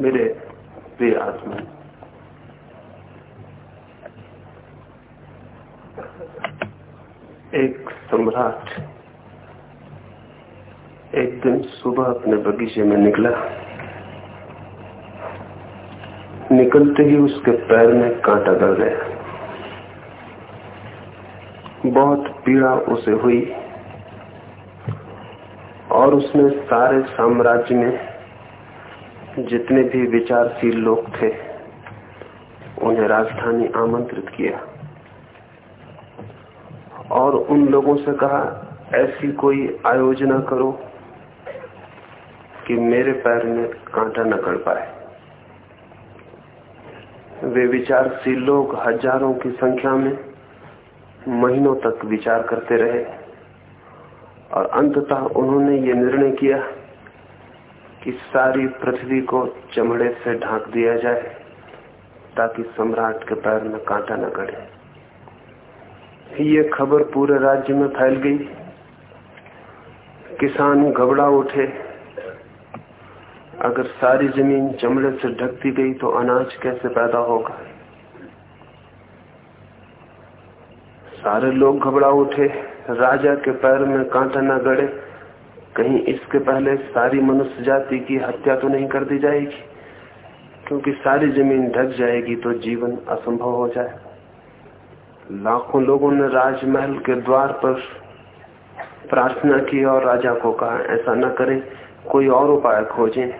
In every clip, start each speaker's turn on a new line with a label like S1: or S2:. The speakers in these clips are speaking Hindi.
S1: मेरे प्रिय आत्मा। एक सम्राट एक दिन सुबह अपने बगीचे में निकला। निकलते ही उसके पैर में कांटा गड़ गया। बहुत पीड़ा उसे हुई और उसने सारे साम्राज्य में जितने भी विचारशील लोग थे, उन्हें राजधानी आमंत्रित किया। और उन लोगों से कहा, ऐसी कोई आयोजना करो कि मेरे पैर में कांटा न कर पाए। वे विचारशील लोग हज़ारों की संख्या में महीनों तक विचार करते रहे, और अंततः उन्होंने ये निर्णय किया कि सारी पृथ्वी को चमड़े से ढांक दिया जाए, ताकि सम्राट के पैर में कांटा न गड़े। ये खबर पूरे राज्य में फैल गई। किसान घबरा उठे। अगर सारी ज़मीन चमड़े से ढकती गई तो अनाज कैसे पैदा होगा? सारे लोग घबरा उठे। राजा के पैर में कांटा न गड़े। कहीं इसके पहले सारी मनुष्य जाति की हत्या तो नहीं कर दी जाएगी? क्योंकि सारी ज़मीन ढक जाएगी तो जीवन असंभव हो जाए। लाखों लोगों ने राजमहल के द्वार पर प्रार्थना की और राजा को कहा, ऐसा न करें, कोई और उपाय खोजें।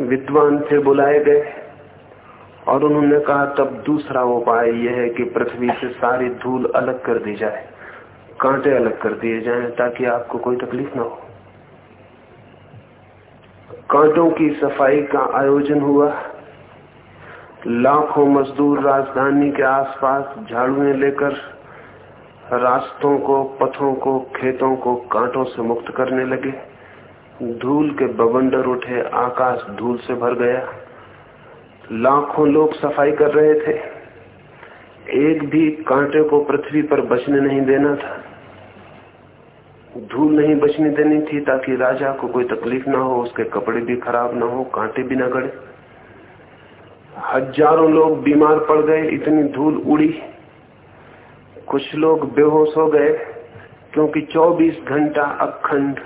S1: विद्वान थे, बुलाए गए, और उन्होंने कहा, तब दूसरा उपाय यह है कि पृथ्वी से सारी धूल अलग कर दी जाए। कांटे अलग कर दिए जाएँ ताकि आपको कोई तकलीफ़ ना हो। कांटों की सफ़ाई का आयोजन हुआ। लाखों मजदूर राजधानी के आसपास झाड़ूएँ लेकर रास्तों को, पथों को, खेतों को कांटों से मुक्त करने लगे। धूल के बवंडर उठे, आकाश धूल से भर गया। लाखों लोग सफ़ाई कर रहे थे। एक भी कांटे को पृथ्वी पर बचने नहीं देना था। धूल नहीं बचने देनी थी ताकि राजा को कोई तकलीफ़ ना हो, उसके कपड़े भी खराब ना हो, कांटे भी ना गड़े। हज़ारों लोग बीमार पड़ गए, इतनी धूल उड़ी। कुछ लोग बेहोश हो गए, क्योंकि 24 घंटा अखंड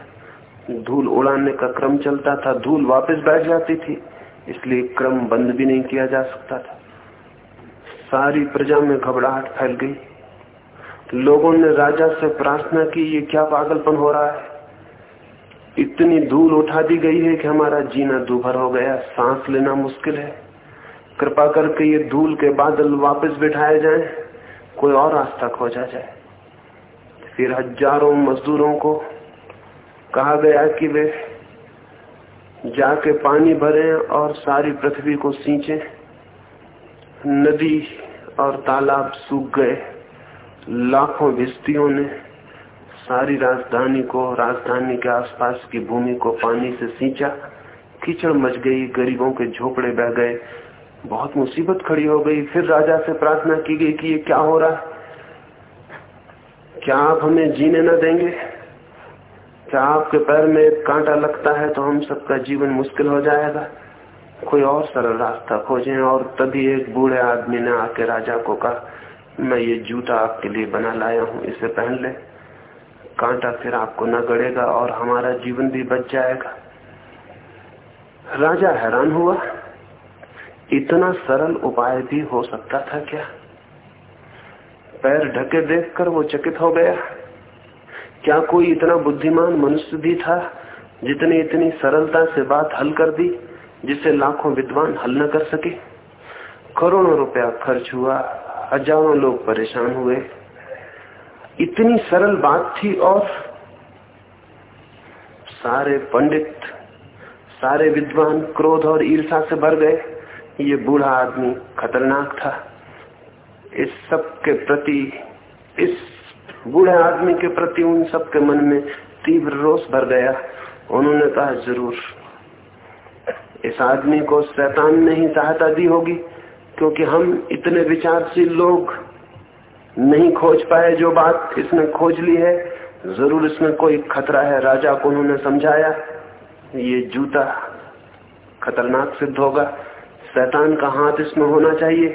S1: धूल उड़ाने का क्रम चलता था। धूल वापस बैठ जाती थी, इसलिए क्रम बंद भी नहीं किया जा सकता था। सारी प्रजा में घबराहट फैल गई। लोगों ने राजा से प्रार्थना की ये क्या पागलपन हो रहा है? इतनी धूल उठा दी गई है कि हमारा जीना दूभर हो गया सांस लेना मुश्किल है। कृपा करके ये धूल के बादल वापस बिठाए जाएँ, कोई और रास्ता खोजा जाए। फिर हज़ारों मजदूरों को कहा गया कि वे जाके पानी भरे और सारी पृथ्वी को सींचे। नदी और तालाब सूख गए। लाखों भिस्तियों ने सारी राजधानी को, राजधानी के आसपास की भूमि को पानी से सींचा, कीचड़ मच गई, गरीबों के झोपड़े बह गए, बहुत मुसीबत खड़ी हो गई। फिर राजा से प्रार्थना की गई कि ये क्या हो रहा क्या आप हमें जीने न देंगे? क्या आपके पैर में कांटा लगता है तो हम सबका जीवन मुश्किल हो जाएगा? कोई और सरल रास्ता खोजें। और तभी एक बूढ़े आदमी ने आके राजा को कहा मैं ये जूता आपके लिए बना लाया हूँ, इसे पहन ले। कांटा फिर आपको न गड़ेगा और हमारा जीवन भी बच जाएगा। राजा हैरान हुआ। इतना सरल उपाय भी हो सकता था क्या? पैर ढके देखकर वो चकित हो गया। क्या कोई इतना बुद्धिमान मनुष्य भी था जितने इतनी सरलता से बात हल कर दी जिसे लाखों विद्वान हल न कर सके? करोड़ों रुपया खर्च हुआ हज़ारों लोग परेशान हुए। इतनी सरल बात थी और सारे पंडित, सारे विद्वान क्रोध और ईर्षा से भर गए। ये बूढ़ा आदमी खतरनाक था। इस सब के प्रति, इस बूढ़े आदमी के प्रति उन सबके मन में तीव्र रोष भर गया। उन्होंने कहा, ज़रूर, इस आदमी को शैतान ने ही सहायता दी होगी। क्योंकि हम इतने विचारशील लोग नहीं खोज पाए जो बात इसने खोज ली है। ज़रूर इसमें कोई खतरा है। राजा को उन्होंने समझाया, ये जूता खतरनाक सिद्ध होगा। शैतान का हाथ इसमें होना चाहिए,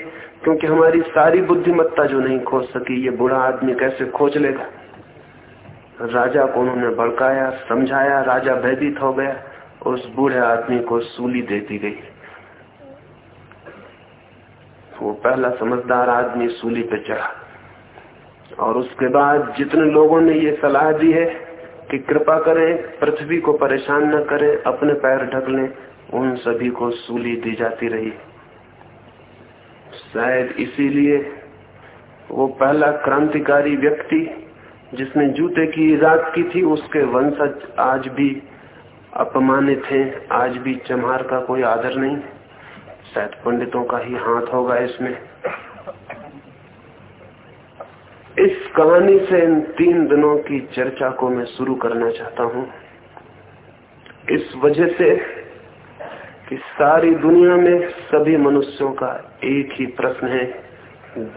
S1: क्योंकि हमारी सारी बुद्धिमत्ता जो नहीं खोज सकी, ये बुरा आदमी कैसे खोज लेगा? राजा को उन्होंने भड़काया, समझाया, राजा भयभीत हो गया, उस बूढ़े आदमी को सूली दे दी गई। वो पहला समझदार आदमी सूली पे चढ़ा। और उसके बाद जितने लोगों ने ये सलाह दी है कि कृपा करें, पृथ्वी को परेशान न करें, अपने पैर ढक लें, उन सभी को सूली दी जाती रही। शायद इसीलिए वो पहला क्रांतिकारी व्यक्ति जिसने जूते की इजाद की थी, उसके वंशज आज भी अपमानित हैं, आज भी चमहार का कोई आदर नहीं। शायद पंडितों का ही हाथ होगा इसमें। इस कहानी से इन तीन दिनों की चर्चा को मैं शुरू करना चाहता हूँ। इस वजह से कि सारी दुनिया में सभी मनुष्यों का एक ही प्रश्न है,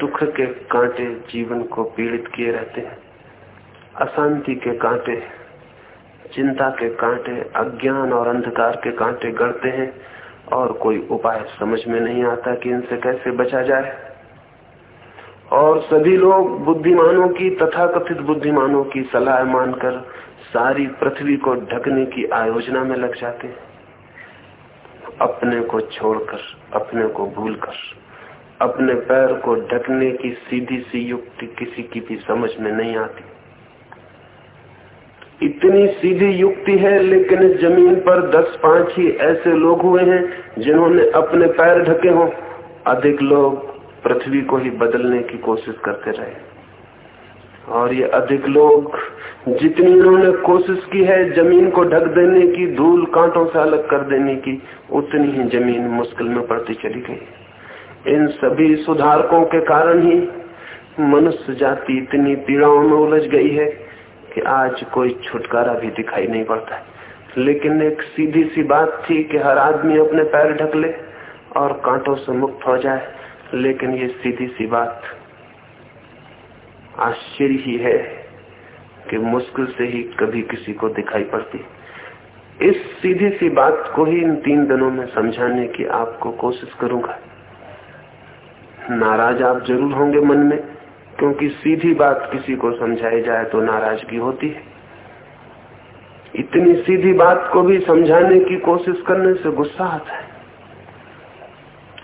S1: दुख के कांटे जीवन को पीड़ित किए रहते हैं, अशांति के कांटे, चिंता के कांटे, अज्ञान और अंधकार के कांटे गढ़ते हैं। और कोई उपाय समझ में नहीं आता कि इनसे कैसे बचा जाए। और सभी लोग बुद्धिमानों की, तथाकथित बुद्धिमानों की सलाह मानकर सारी पृथ्वी को ढकने की आयोजना में लग जाते अपने को छोड़कर, अपने को भूलकर, अपने पैर को ढकने की सीधी सी युक्ति किसी की भी समझ में नहीं आती। इतनी सीधी युक्ति है, लेकिन इस ज़मीन पर दस पाँच ही ऐसे लोग हुए हैं जिन्होंने अपने पैर ढके हों। अधिक लोग पृथ्वी को ही बदलने की कोशिश करते रहे। और ये अधिक लोग जितनी उन्होंने कोशिश की है ज़मीन को ढक देने की, धूल कांटों से अलग कर देने की, उतनी ही ज़मीन मुश्किल में पड़ती चली गई। इन सभी सुधारकों के कारण ही मनुष्य जाति इतनी पीड़ाओं में उलझ गई है। कि आज कोई छुटकारा भी दिखाई नहीं पड़ता लेकिन एक सीधी सी बात थी कि हर आदमी अपने पैर ढक ले और कांटों से मुक्त हो जाए। लेकिन ये सीधी सी बात आश्चर्य ही है कि मुश्किल से ही कभी किसी को दिखाई पड़ती। इस सीधी सी बात को ही इन तीन दिनों में समझाने की आपको कोशिश करूँगा। नाराज़ आप ज़रूर होंगे मन में। क्योंकि सीधी बात किसी को समझाई जाए तो नाराज़गी होती है। इतनी सीधी बात को भी समझाने की कोशिश करने से गुस्सा आता है।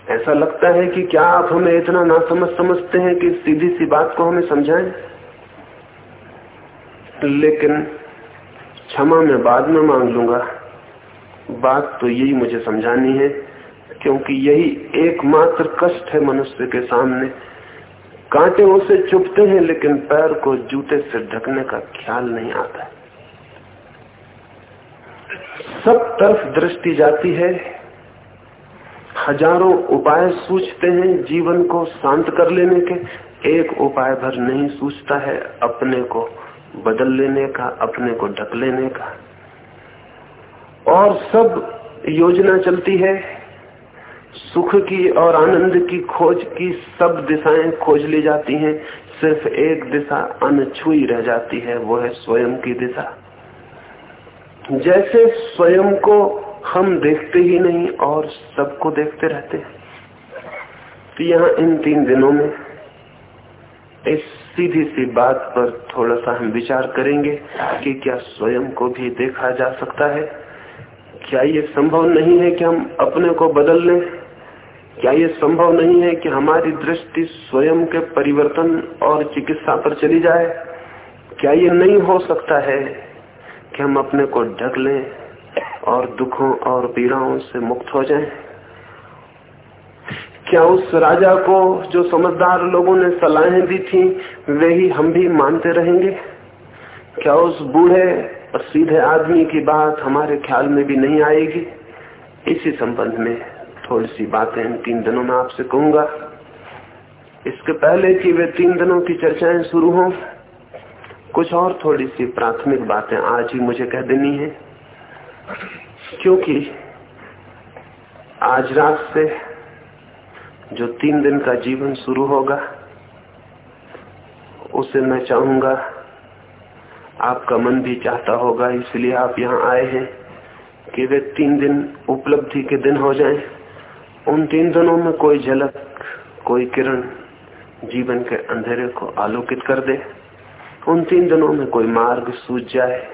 S1: ऐसा लगता है कि क्या आप हमें इतना ना समझ समझते हैं कि सीधी सी बात को हमें समझाएँ? लेकिन क्षमा में बाद में मांग लूँगा। बात तो यही मुझे समझानी है, क्योंकि यही एकमात्र कष्ट है मनुष्य के सामने। कांटे उसे चुपते हैं, लेकिन पैर को जूते से ढकने का ख्याल नहीं आता। सब तरफ़ दृष्टि जाती है। हज़ारों उपाय सूझते हैं जीवन को शांत कर लेने के। एक उपाय भर नहीं सूझता है अपने को बदल लेने का, अपने को ढक लेने का। और सब योजना चलती है। सुख की और आनंद की खोज की सब दिशाएँ खोज ली जाती हैं। सिर्फ़ एक दिशा अनछुई रह जाती है, वो है स्वयं की दिशा। जैसे स्वयं को हम देखते ही नहीं, और सबको देखते रहते हैं। तो यहाँ इन तीन दिनों में इस सीधी सी बात पर थोड़ा सा हम विचार करेंगे कि क्या स्वयं को भी देखा जा सकता है। क्या ये संभव नहीं है कि हम अपने को बदल लें? क्या ये संभव नहीं है कि हमारी दृष्टि स्वयं के परिवर्तन और चिकित्सा पर चली जाए? क्या ये नहीं हो सकता है कि हम अपने को ढक लें और दुखों और पीड़ाओं से मुक्त हो जाएँ? क्या उस राजा को जो समझदार लोगों ने सलाहें दी थी, वे ही हम भी मानते रहेंगे? क्या उस बूढ़े और सीधे आदमी की बात हमारे ख्याल में भी नहीं आएगी? इसी संबंध में थोड़ी सी बातें इन तीन दिनों में आपसे कहूँगा। इसके पहले कि वे तीन दिनों की चर्चाएँ शुरू हों कुछ और थोड़ी सी प्राथमिक बातें आज ही मुझे कह देनी है। क्योंकि आज रात से जो तीन दिन का जीवन शुरू होगा उसे मैं चाहूँगा आपका मन भी चाहता होगा इसलिए आप यहाँ आए हैं कि वे तीन दिन उपलब्धि के दिन हो जाएँ, उन तीन दिनों में कोई झलक, कोई किरण जीवन के अंधेरे को आलोकित कर दे। उन तीन दिनों में कोई मार्ग सूझ जाए।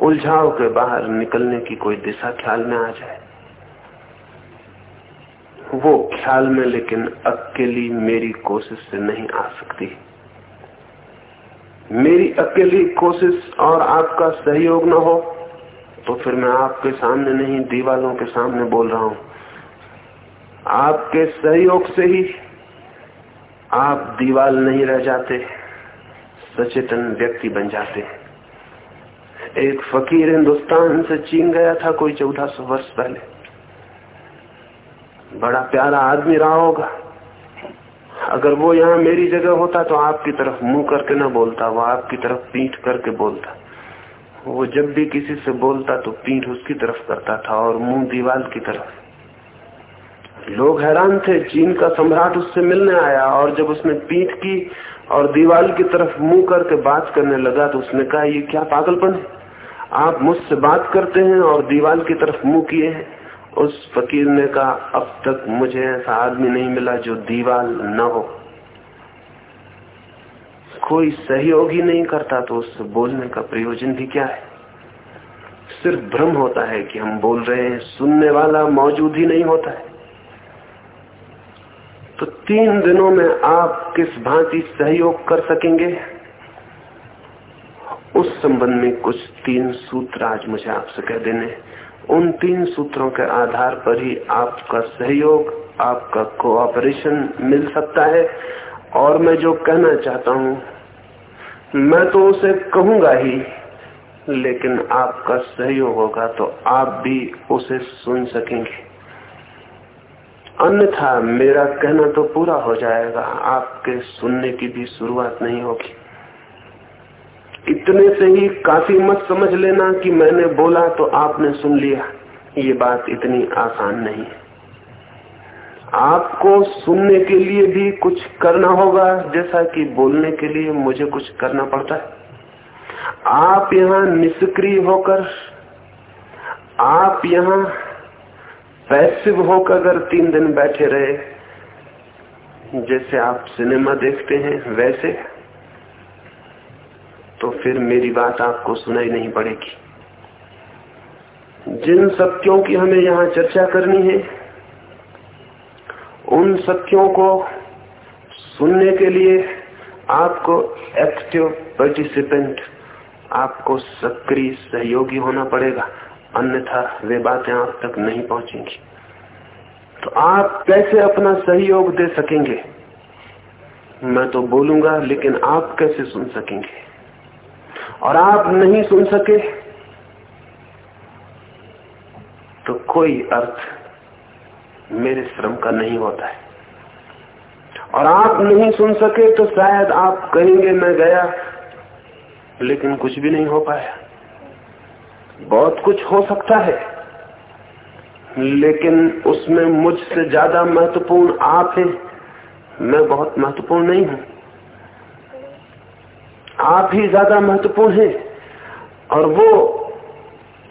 S1: उलझाव के बाहर निकलने की कोई दिशा ख्याल में आ जाए। वो ख्याल में लेकिन अकेली मेरी कोशिश से नहीं आ सकती। मेरी अकेली कोशिश और आपका सहयोग न हो तो फिर मैं आपके सामने नहीं, दीवालों के सामने बोल रहा हूँ। आपके सहयोग से ही आप दीवाल नहीं रह जाते, सचेतन व्यक्ति बन जाते। एक फकीर हिंदुस्तान से चीन गया था कोई चौदह सौ वर्ष पहले। बड़ा प्यारा आदमी रहा होगा। अगर वो यहाँ मेरी जगह होता तो आपकी तरफ़ मुँह करके ना बोलता, वो आपकी तरफ़ पीठ करके बोलता। वो जब भी किसी से बोलता तो पीठ उसकी तरफ़ करता था और मुँह दीवार की तरफ़। लोग हैरान थे चीन का सम्राट उससे मिलने आया और जब उसने पीठ की और दीवार की तरफ़ मुँह करके बात करने लगा तो उसने कहा, ये क्या पागलपन है? आप मुझसे बात करते हैं और दीवार की तरफ़ मुँह किए हैं। उस फकीर ने कहा, अब तक मुझे ऐसा आदमी नहीं मिला जो दीवाल न हो। कोई सहयोग ही नहीं करता तो उससे बोलने का प्रयोजन भी क्या है? सिर्फ़ भ्रम होता है कि हम बोल रहे हैं, सुनने वाला मौजूद ही नहीं होता है। तो तीन दिनों में आप किस भांति सहयोग कर सकेंगे? उस संबंध में कुछ तीन सूत्र आज मुझे आपसे कह देने। उन तीन सूत्रों के आधार पर ही आपका सहयोग, आपका कोऑपरेशन मिल सकता है। और मैं जो कहना चाहता हूँ, मैं तो उसे कहूँगा ही, लेकिन आपका सहयोग होगा तो आप भी उसे सुन सकेंगे। अन्यथा मेरा कहना तो पूरा हो जाएगा। आपके सुनने की भी शुरुआत नहीं होगी। इतने से ही काफ़ी मत समझ लेना कि मैंने बोला तो आपने सुन लिया। ये बात इतनी आसान नहीं है। आपको सुनने के लिए भी कुछ करना होगा, जैसा कि बोलने के लिए मुझे कुछ करना पड़ता है। आप यहाँ निष्क्रिय होकर, आप यहाँ पैसिव होकर अगर तीन दिन बैठे रहे, जैसे आप सिनेमा देखते हैं वैसे तो फिर मेरी बात आपको सुनाई नहीं पड़ेगी। जिन सत्यों की हमें यहाँ चर्चा करनी है, उन सत्यों को सुनने के लिए आपको एक्टिव पार्टिसिपेंट आपको सक्रिय सहयोगी होना पड़ेगा। अन्यथा वे बातें आप तक नहीं पहुंचेंगी। तो आप कैसे अपना सहयोग दे सकेंगे? मैं तो बोलूँगा, लेकिन आप कैसे सुन सकेंगे? और आप नहीं सुन सके तो कोई अर्थ मेरे श्रम का नहीं होता है। और आप नहीं सुन सके तो शायद आप कहेंगे, मैं गया, लेकिन कुछ भी नहीं हो पाया। बहुत कुछ हो सकता है, लेकिन उसमें मुझसे ज़्यादा महत्वपूर्ण आप हैं। मैं बहुत महत्वपूर्ण नहीं हूँ। आप ही ज़्यादा महत्वपूर्ण हैं, और वो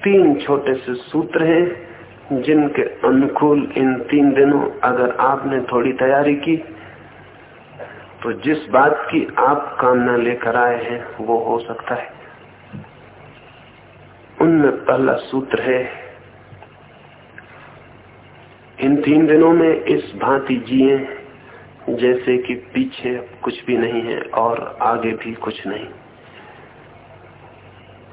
S1: तीन छोटे से सूत्र हैं, जिनके अनुकूल इन तीन दिनों अगर आपने थोड़ी तैयारी की तो जिस बात की आप कामना लेकर आए हैं, वो हो सकता है। उनमें पहला सूत्र है, इन तीन दिनों में इस भांति जिए, जैसे कि पीछे कुछ भी नहीं है और आगे भी कुछ नहीं।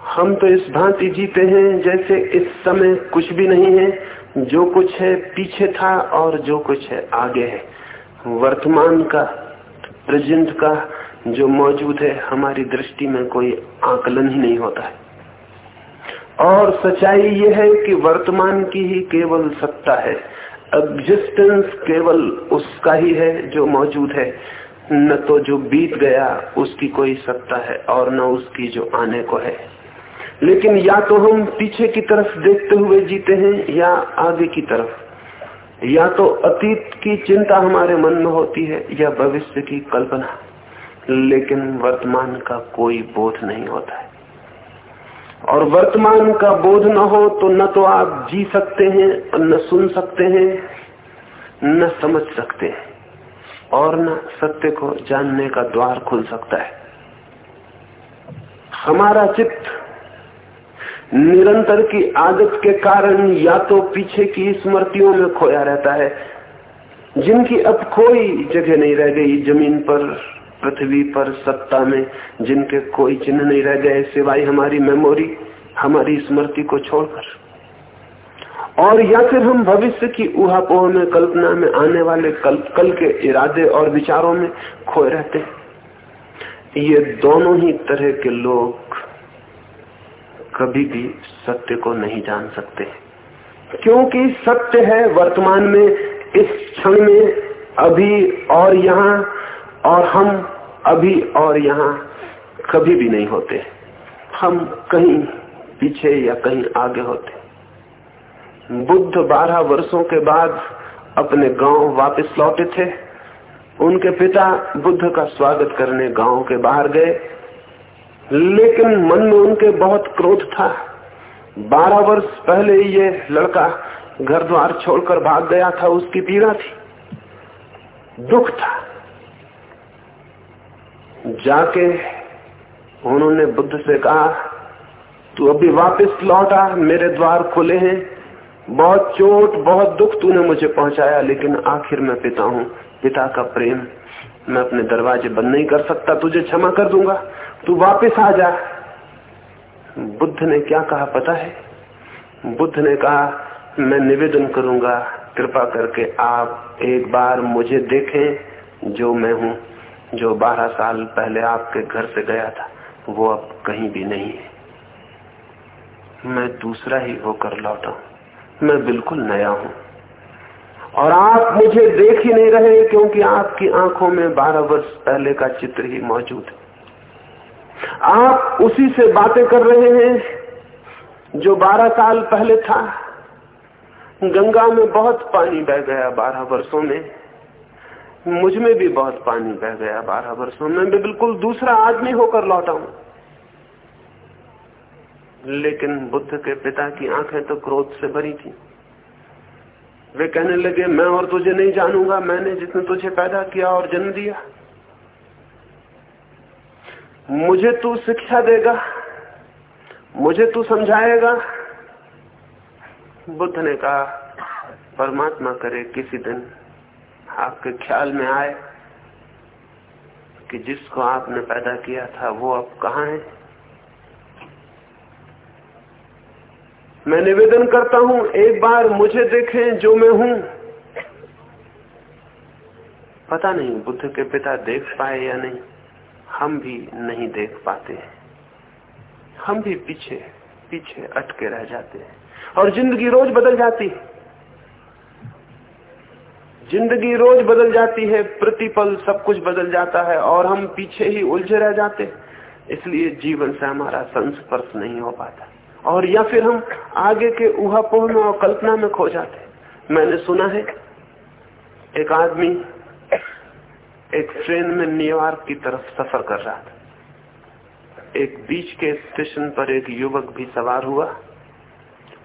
S1: हम तो इस भांति जीते हैं, जैसे इस समय कुछ भी नहीं है, जो कुछ है पीछे था और जो कुछ है आगे है। वर्तमान का, प्रेजेंट का जो मौजूद है, हमारी दृष्टि में कोई आकलन ही नहीं होता है। और सच्चाई ये है कि वर्तमान की ही केवल सत्ता है। एग्जिस्टेंस केवल उसका ही है जो मौजूद है। न तो जो बीत गया, उसकी कोई सत्ता है और न उसकी जो आने को है। लेकिन या तो हम पीछे की तरफ़ देखते हुए जीते हैं या आगे की तरफ़। या तो अतीत की चिंता हमारे मन में होती है या भविष्य की कल्पना। लेकिन वर्तमान का कोई बोध नहीं होता है। और वर्तमान का बोध न हो तो न तो आप जी सकते हैं और न सुन सकते हैं, न समझ सकते हैं। और न सत्य को जानने का द्वार खुल सकता है। हमारा चित्त निरंतर की आदत के कारण या तो पीछे की स्मृतियों में खोया रहता है, जिनकी अब कोई जगह नहीं रह गई ज़मीन पर। पृथ्वी पर सत्ता में जिनके कोई चिन्ह नहीं रह गए सिवाय हमारी मेमोरी हमारी स्मृति को छोड़कर। और या फिर हम भविष्य की उहापोह में कल्पना में आने वाले कल, कल के इरादे और विचारों में खोए रहते ये दोनों ही तरह के लोग कभी भी सत्य को नहीं जान सकते। क्योंकि सत्य है वर्तमान में इस क्षण में अभी और यहाँ और हम अभी और यहाँ कभी भी नहीं होते। हम कहीं पीछे या कहीं आगे होते। बुद्ध बारह वर्षों के बाद अपने गाँव वापस लौटे थे। उनके पिता बुद्ध का स्वागत करने गाँव के बाहर गए। लेकिन मन में उनके बहुत क्रोध था। बारह वर्ष पहले ये लड़का घर द्वार छोड़कर भाग गया था, उसकी पीड़ा थी। दुख था। जाके उन्होंने बुद्ध से कहा, तू अभी वापस लौटा मेरे द्वार खुले हैं। बहुत चोट, बहुत दुख तूने मुझे पहुँचाया, लेकिन आखिर मैं पिता हूँ, पिता का प्रेम मैं अपने दरवाजे बंद नहीं कर सकता, तुझे क्षमा कर दूँगा। तू वापस आ जा। बुद्ध ने क्या कहा पता है? बुद्ध ने कहा, मैं निवेदन करूँगा, कृपा करके आप एक बार मुझे देखें जो मैं हूँ। जो बारह साल पहले आपके घर से गया था, वो अब कहीं भी नहीं है। मैं दूसरा ही होकर लौटा मैं बिल्कुल नया हूँ। और आप मुझे देख ही नहीं रहे, क्योंकि आपकी आँखों में बारह वर्ष पहले का चित्र ही मौजूद है। आप उसी से बातें कर रहे हैं, जो बारह साल पहले था। गंगा में बहुत पानी बह गया बारह वर्षों में। मुझमें भी बहुत पानी बह गया बारह वर्षों में। मैं बिल्कुल दूसरा आदमी होकर लौटा हूँ लेकिन बुद्ध के पिता की आँखें तो क्रोध से भरी थी। वे कहने लगे, मैं और तुझे नहीं जानूँगा। मैंने जिसने तुझे पैदा किया और जन्म दिया, मुझे तू शिक्षा देगा, मुझे तू समझाएगा। बुद्ध ने कहा, परमात्मा करे किसी दिन आपके ख्याल में आए कि जिसको आपने पैदा किया था, वो अब कहा है? मैं निवेदन करता हूँ, एक बार मुझे देखें जो मैं हूँ। पता नहीं, बुद्ध के पिता देख पाए या नहीं, हम भी नहीं देख पाते हम भी पीछे पीछे अटके रह जाते हैं और ज़िंदगी रोज बदल जाती है। ज़िंदगी रोज बदल जाती है, प्रतिपल सब कुछ बदल जाता है और हम पीछे ही उलझे रह जाते इसलिए जीवन से हमारा संस्पर्श नहीं हो पाता। और या फिर हम आगे के ऊहापोह में और कल्पना में खो जाते मैंने सुना है, एक आदमी एक ट्रेन में न्यूयॉर्क की तरफ़ सफ़र कर रहा था। एक बीच के स्टेशन पर एक युवक भी सवार हुआ।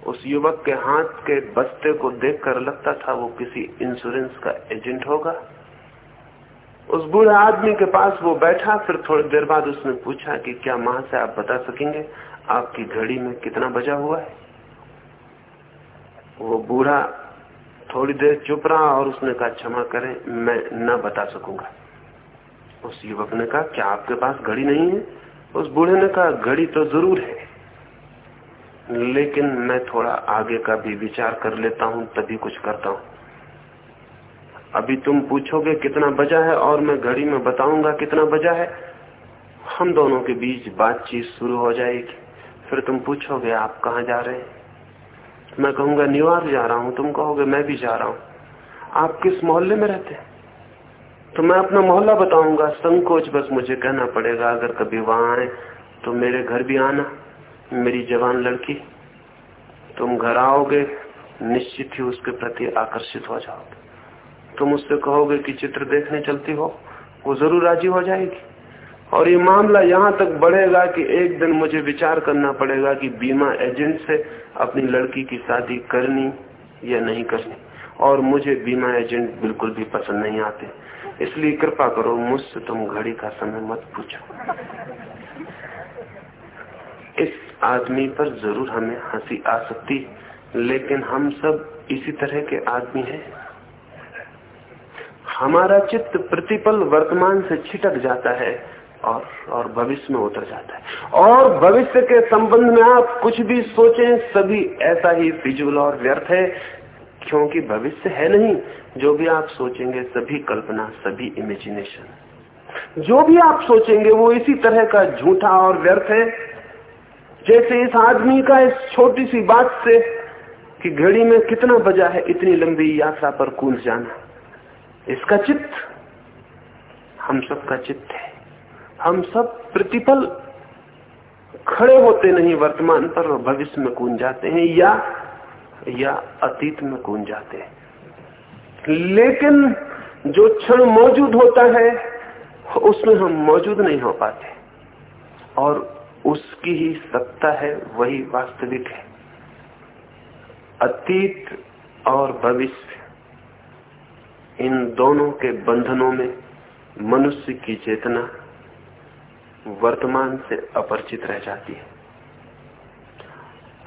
S1: उस युवक के हाथ के बस्ते को देखकर लगता था वो किसी इंश्योरेंस का एजेंट होगा। उस बूढ़े आदमी के पास वो बैठा, फिर थोड़ी देर बाद उसने पूछा कि क्या माँ से आप बता सकेंगे, आपकी घड़ी में कितना बजा हुआ है? वो बूढ़ा थोड़ी देर चुप रहा और उसने कहा, क्षमा करें, मैं न बता सकूँगा। उस युवक ने कहा, क्या आपके पास घड़ी नहीं है? उस बूढ़े ने कहा, घड़ी तो ज़रूर है। लेकिन मैं थोड़ा आगे का भी विचार कर लेता हूँ, तभी कुछ करता हूँ। अभी तुम पूछोगे कितना बजा है और मैं घड़ी में बताऊँगा कितना बजा है। हम दोनों के बीच बातचीत शुरू हो जाएगी। फिर तुम पूछोगे, आप कहा जा रहे हैं? मैं कहूँगा, न्यूयॉर्क जा रहा हूँ। तुम कहोगे, मैं भी जा रहा हूँ। आप किस मोहल्ले में रहते हैं? तो मैं अपना मोहल्ला बताऊँगा। संकोच बस मुझे कहना पड़ेगा, अगर कभी वहाँ आए तो मेरे घर भी आना। मेरी जवान लड़की, तुम घर आओगे, निश्चित ही उसके प्रति आकर्षित हो जाओगे। तुम उससे कहोगे कि चित्र देखने चलती हो, वो ज़रूर राज़ी हो जाएगी। और ये मामला यहाँ तक बढ़ेगा कि एक दिन मुझे विचार करना पड़ेगा कि बीमा एजेंट से अपनी लड़की की शादी करनी या नहीं करनी। और मुझे बीमा एजेंट बिल्कुल भी पसंद नहीं आते। इसलिए कृपा करो, मुझसे तुम घड़ी का समय मत पूछो। इस आदमी पर ज़रूर हमें हँसी आ सकती लेकिन हम सब इसी तरह के आदमी हैं। हमारा चित्त प्रतिपल वर्तमान से छिटक जाता है और और भविष्य में उतर जाता है। और भविष्य के संबंध में आप कुछ भी सोचें, सभी ऐसा ही फिजुल और व्यर्थ है, क्योंकि भविष्य है नहीं। जो भी आप सोचेंगे, सभी कल्पना, सभी इमेजिनेशन जो भी आप सोचेंगे, वो इसी तरह का झूठा और व्यर्थ है। जैसे इस आदमी का इस छोटी सी बात से कि घड़ी में कितना बजा है, इतनी लंबी यात्रा पर कूद जाना। इसका चित्त, हम सबका चित्त है। हम सब प्रतिपल खड़े होते नहीं वर्तमान पर और भविष्य में कूद जाते हैं या या अतीत में कूद जाते हैं। लेकिन जो क्षण मौजूद होता है, उसमें हम मौजूद नहीं हो पाते। और उसकी ही सत्ता है, वही वास्तविक है। अतीत और भविष्य, इन दोनों के बंधनों में मनुष्य की चेतना वर्तमान से अपरिचित रह जाती है।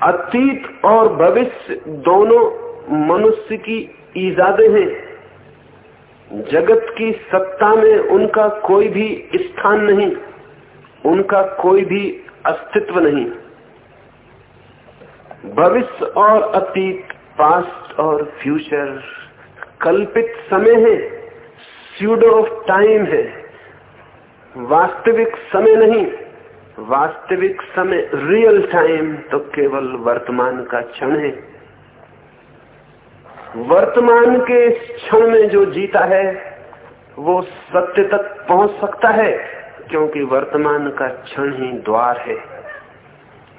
S1: अतीत और भविष्य दोनों मनुष्य की ईजादे हैं। जगत की सत्ता में उनका कोई भी स्थान नहीं, उनका कोई भी अस्तित्व नहीं। भविष्य और अतीत पास्ट और फ्यूचर कल्पित समय है स्यूडो ऑफ़ टाइम है। वास्तविक समय नहीं, वास्तविक समय रियल टाइम तो केवल वर्तमान का क्षण है। वर्तमान के क्षण में जो जीता है, वो सत्य तक पहुँच सकता है। क्योंकि वर्तमान का क्षण ही द्वार है।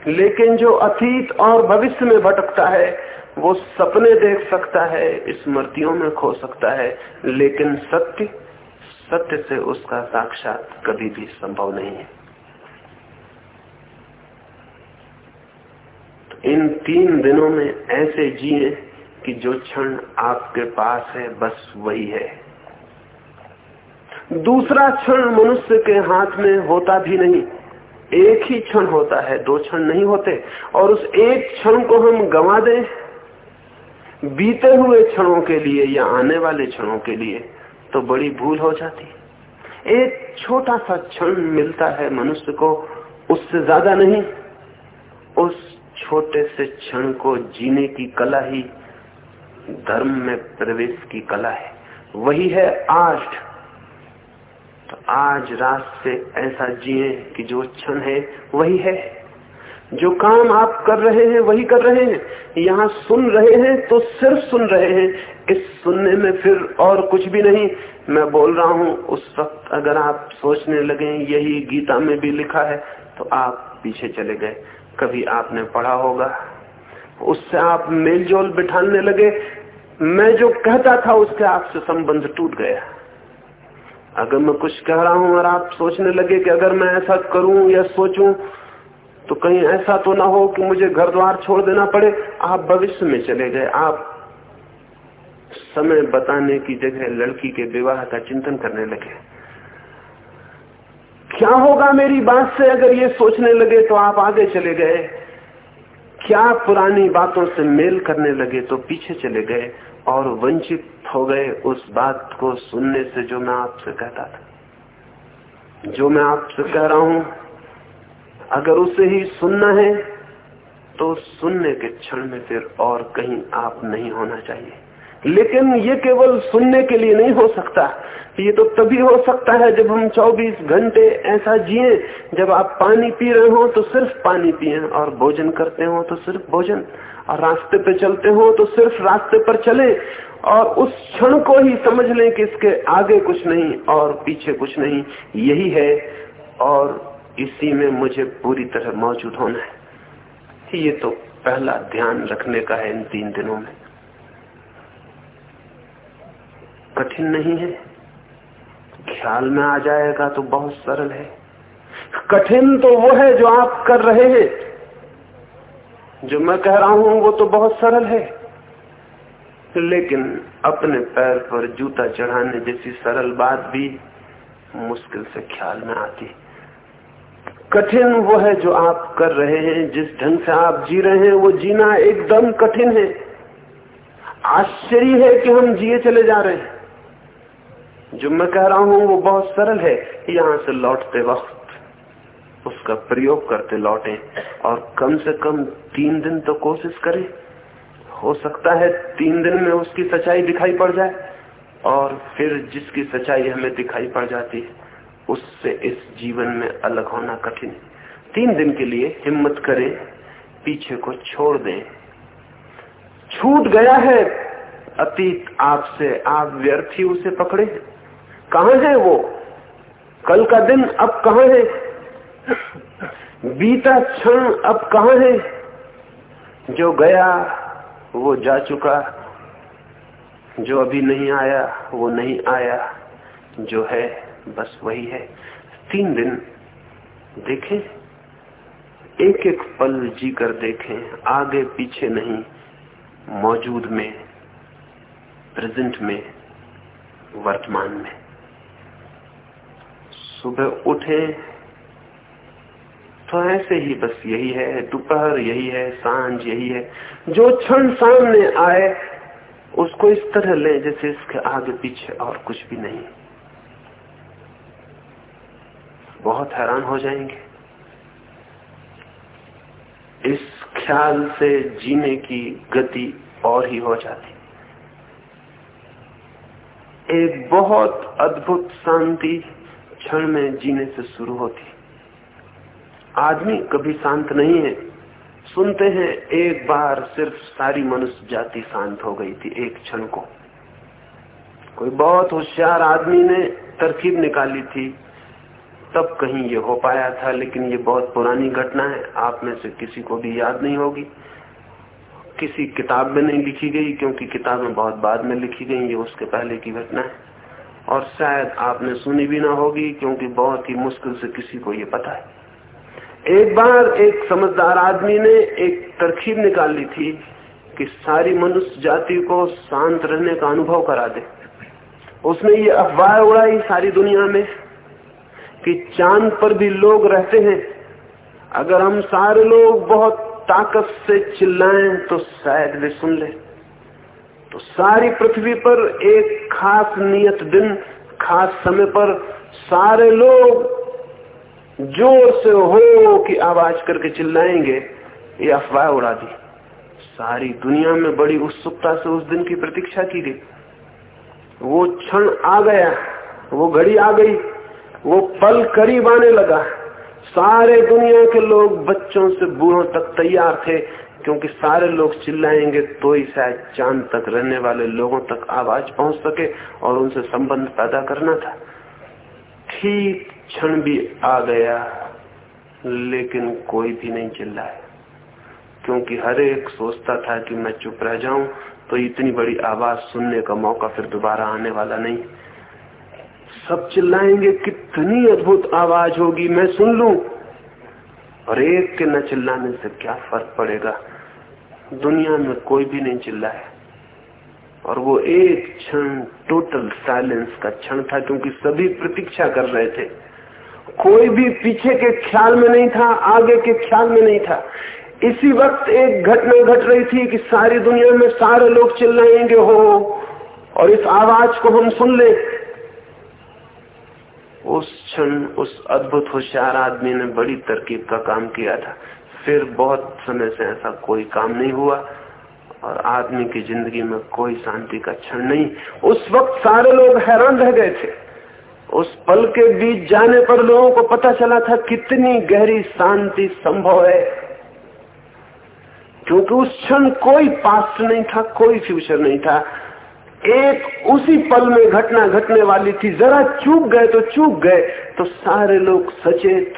S1: लेकिन जो अतीत और भविष्य में भटकता है, वो सपने देख सकता है, स्मृतियों में खो सकता है, लेकिन सत्य सत्य से उसका साक्षात कभी भी संभव नहीं है। तो इन तीन दिनों में ऐसे जिए कि जो क्षण आपके पास है, बस वही है। दूसरा क्षण मनुष्य के हाथ में होता भी नहीं। एक ही क्षण होता है, दो क्षण नहीं होते। और उस एक क्षण को हम गंवा दें, बीते हुए क्षणों के लिए या आने वाले क्षणों के लिए तो बड़ी भूल हो जाती एक छोटा सा क्षण मिलता है मनुष्य को, उससे ज़्यादा नहीं। उस छोटे से क्षण को जीने की कला ही धर्म में प्रवेश की कला है। वही है आज तो आज रात से ऐसा जिए कि जो क्षण है, वही है। जो काम आप कर रहे हैं, वही कर रहे हैं। यहाँ सुन रहे हैं तो सिर्फ़ सुन रहे हैं। इस सुनने में फिर और कुछ भी नहीं। मैं बोल रहा हूँ, उस वक्त अगर आप सोचने लगे, यही गीता में भी लिखा है तो आप पीछे चले गए। कभी आपने पढ़ा होगा। उससे आप मेलजोल बिठाने लगे। मैं जो कहता था, उसके आपसे संबंध टूट गया। अगर मैं कुछ कह रहा हूँ और आप सोचने लगे कि अगर मैं ऐसा करूँ या सोचूं तो कहीं ऐसा तो ना हो कि मुझे घर द्वार छोड़ देना पड़े। आप भविष्य में चले गए आप समय बताने की जगह लड़की के विवाह का चिंतन करने लगे। क्या होगा मेरी बात से अगर ये सोचने लगे तो आप आगे चले गए। क्या पुरानी बातों से मेल करने लगे तो पीछे चले गए। और वंचित हो गए उस बात को सुनने से जो मैं आपसे कहता था। जो मैं आपसे कह रहा हूँ, अगर उसे ही सुनना है तो सुनने के क्षण में फिर और कहीं आप नहीं होना चाहिए। लेकिन ये केवल सुनने के लिए नहीं हो सकता। ये तो तभी हो सकता है जब हम 24 घंटे ऐसा जिए, जब आप पानी पी रहे हो तो सिर्फ़ पानी पिए और भोजन करते हो तो सिर्फ़ भोजन, और रास्ते पे चलते हो तो सिर्फ़ रास्ते पर चले, और उस क्षण को ही समझ लें कि इसके आगे कुछ नहीं और पीछे कुछ नहीं। यही है, और इसी में मुझे पूरी तरह मौजूद होना है। ये तो पहला ध्यान रखने का है इन तीन दिनों में। कठिन नहीं है। ख्याल में आ जाएगा तो बहुत सरल है। कठिन तो वो है जो आप कर रहे हैं। जो मैं कह रहा हूँ, वो तो बहुत सरल है। लेकिन अपने पैर पर जूता चढ़ाने जैसी सरल बात भी मुश्किल से ख्याल में आती। कठिन वो है जो आप कर रहे हैं, जिस ढंग से आप जी रहे हैं, वो जीना एकदम कठिन है। आश्चर्य है कि हम जिए चले जा रहे हैं। जो मैं कह रहा हूँ, वो बहुत सरल है। यहाँ से लौटते वक्त उसका प्रयोग करते लौटे और कम से कम तीन दिन तो कोशिश करें। हो सकता है तीन दिन में उसकी सच्चाई दिखाई पड़ जाए और फिर जिसकी सच्चाई हमें दिखाई पड़ जाती है, उससे इस जीवन में अलग होना कठिन है। तीन दिन के लिए हिम्मत करें, पीछे को छोड़ दें। छूट गया है, अतीत आपसे, आप व्यर्थ ही उसे पकड़े। कहा है वो? कल का दिन अब कहा है? बीता क्षण अब कहा है? जो गया, वो जा चुका। जो अभी नहीं आया, वो नहीं आया। जो है, बस वही है। तीन दिन देखें। एक एक पल जी कर देखें। आगे पीछे नहीं, मौजूद में, प्रेजेंट में, वर्तमान में। सुबह उठे तो ऐसे ही बस यही है, दोपहर यही है, साँझ यही है। जो क्षण सामने आए, उसको इस तरह ले जैसे इसके आगे पीछे और कुछ भी नहीं। बहुत हैरान हो जाएँगे। इस ख्याल से जीने की गति और ही हो जाती। एक बहुत अद्भुत शांति क्षण में जीने से शुरू होती। आदमी कभी शांत नहीं है। सुनते हैं, एक बार सिर्फ़ सारी मनुष्य जाति शांत हो गई थी एक क्षण को। कोई बहुत होशियार आदमी ने तरकीब निकाली थी। तब कहीं ये हो पाया था, लेकिन ये बहुत पुरानी घटना है। आप में से किसी को भी याद नहीं होगी। किसी किताब में नहीं लिखी गई, क्योंकि किताब में बहुत बाद में लिखी गई, ये उसके पहले की घटना है। और शायद आपने सुनी भी ना होगी, क्योंकि बहुत ही मुश्किल से किसी को ये पता है। एक बार एक समझदार आदमी ने एक तरकीब ली थी कि सारी मनुष्य जाति को शांत रहने का अनुभव करा दे। उसने ये अफवाह उड़ाई सारी दुनिया में कि चाँद पर भी लोग रहते हैं। अगर हम सारे लोग बहुत ताकत से चिल्लाएँ तो शायद वे सुन ले। तो सारी पृथ्वी पर एक खास नियत दिन, खास समय पर सारे लोग ज़ोर से हो की आवाज़ करके चिल्लाएँगे, ये अफवाह उड़ा दी। सारी दुनिया में बड़ी उत्सुकता से उस दिन की प्रतीक्षा की गई। वो क्षण आ गया, वो घड़ी आ गई, वो पल करीब आने लगा। सारे दुनिया के लोग बच्चों से बूढ़ों तक तैयार थे क्योंकि सारे लोग चिल्लाएँगे तो ही शायद चाँद तक रहने वाले लोगों तक आवाज़ पहुँच सके और उनसे संबंध पैदा करना था। ठीक क्षण भी आ गया, लेकिन कोई भी नहीं चिल्लाया। क्योंकि हर एक सोचता था कि मैं चुप रह जाऊँ तो इतनी बड़ी आवाज़ सुनने का मौका फिर दोबारा आने वाला नहीं। सब चिल्लाएँगे, कितनी अद्भुत आवाज़ होगी, मैं सुन लू। और एक के न चिल्लाने से क्या फ़र्क पड़ेगा? दुनिया में कोई भी नहीं चिल्लाया और वो एक क्षण टोटल साइलेंस का क्षण था, क्योंकि सभी प्रतीक्षा कर रहे थे। कोई भी पीछे के ख्याल में नहीं था, आगे के ख्याल में नहीं था। इसी वक्त एक घटना घट गट रही थी कि सारी दुनिया में सारे लोग चिल्लाएँगे हो, और इस आवाज़ को हम सुन ले। उस क्षण, उस अद्भुत, होशियार आदमी ने बड़ी तरकीब का काम किया था। फिर बहुत समय से ऐसा कोई काम नहीं हुआ और आदमी की ज़िंदगी में कोई शांति का क्षण नहीं। उस वक्त सारे लोग हैरान रह गए थे। उस पल के बीच जाने पर लोगों को पता चला था कितनी गहरी शांति संभव है। क्योंकि उस क्षण कोई पास्ट नहीं था, कोई फ्यूचर नहीं था। एक उसी पल में घटना घटने वाली थी। जरा चूक गए तो चूक गए तो सारे लोग सचेत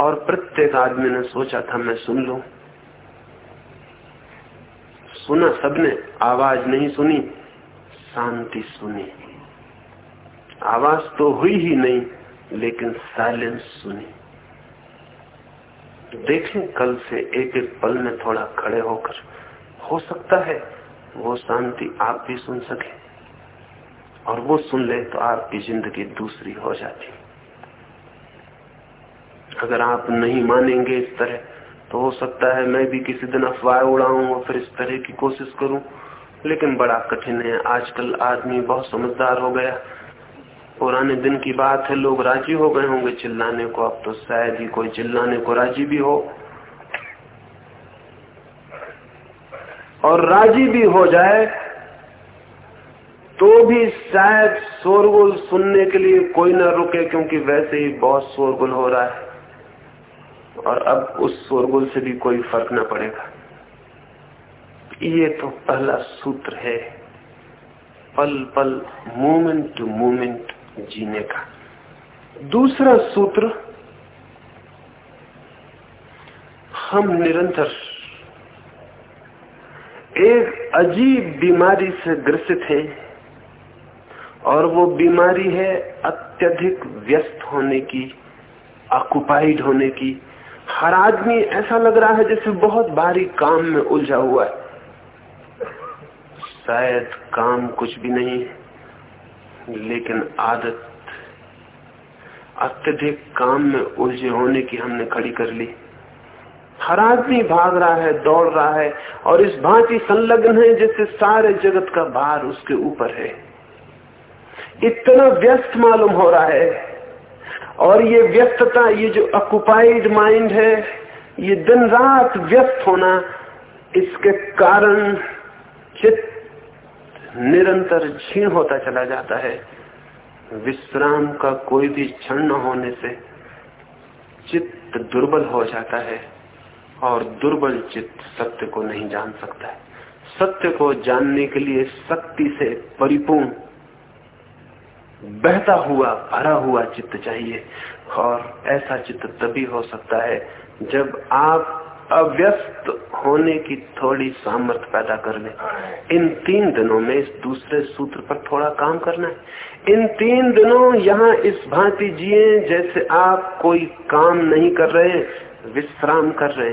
S1: और प्रत्येक आदमी ने सोचा था, मैं सुन लू। सुना सबने, आवाज़ नहीं सुनी, शांति सुनी। आवाज़ तो हुई ही नहीं, लेकिन साइलेंस सुनी। देखें, कल से एक एक पल में थोड़ा खड़े होकर, हो सकता है वो शांति आप भी सुन सके, और वो सुन ले तो आपकी ज़िंदगी दूसरी हो जाती। अगर आप नहीं मानेंगे इस तरह तो हो सकता है मैं भी किसी दिन अफवाह उड़ाऊं और फिर इस तरह की कोशिश करूँ। लेकिन बड़ा कठिन है। आजकल आदमी बहुत समझदार हो गया। पुराने दिन की बात है, लोग राज़ी हो गए होंगे। चिल्लाने को अब तो शायद ही कोई चिल्लाने को राज़ी भी हो। और राज़ी भी हो जाए तो भी शायद शोरगुल सुनने के लिए कोई ना रुके, क्योंकि वैसे ही बहुत शोरगुल हो रहा है। और अब उस शोरगुल से भी कोई फ़र्क ना पड़ेगा। ये तो पहला सूत्र है, पल पल, मोमेंट टू मोमेंट जीने का। दूसरा सूत्र, हम निरंतर एक अजीब बीमारी से ग्रसित हैं और वो बीमारी है अत्यधिक व्यस्त होने की ऑक्युपाइड होने की हर आदमी ऐसा लग रहा है जैसे बहुत भारी काम में उलझा हुआ है। शायद काम कुछ भी नहीं, लेकिन आदत, अत्यधिक काम में उलझे होने की हमने खड़ी कर ली। हर आदमी भाग रहा है, दौड़ रहा है, और इस भांति संलग्न है जैसे सारे जगत का भार उसके ऊपर है। इतना व्यस्त मालूम हो रहा है और ये व्यस्तता, ये जो ऑक्युपाइड माइंड है, ये दिन रात व्यस्त होना, इसके कारण चित्त निरंतर क्षीण होता चला जाता है। विश्राम का कोई भी क्षण न होने से चित्त दुर्बल हो जाता है और दुर्बल चित्त सत्य को नहीं जान सकता। है सत्य को जानने के लिए शक्ति से परिपूर्ण बहता हुआ, भरा हुआ चित्त चाहिए। और ऐसा चित्त तभी हो सकता है जब आप अव्यस्त होने की थोड़ी सामर्थ्य पैदा कर ले। इन तीन दिनों में इस दूसरे सूत्र पर थोड़ा काम करना है। इन तीन दिनों यहाँ इस भांति जिए जैसे आप कोई काम नहीं कर रहे विश्राम कर रहे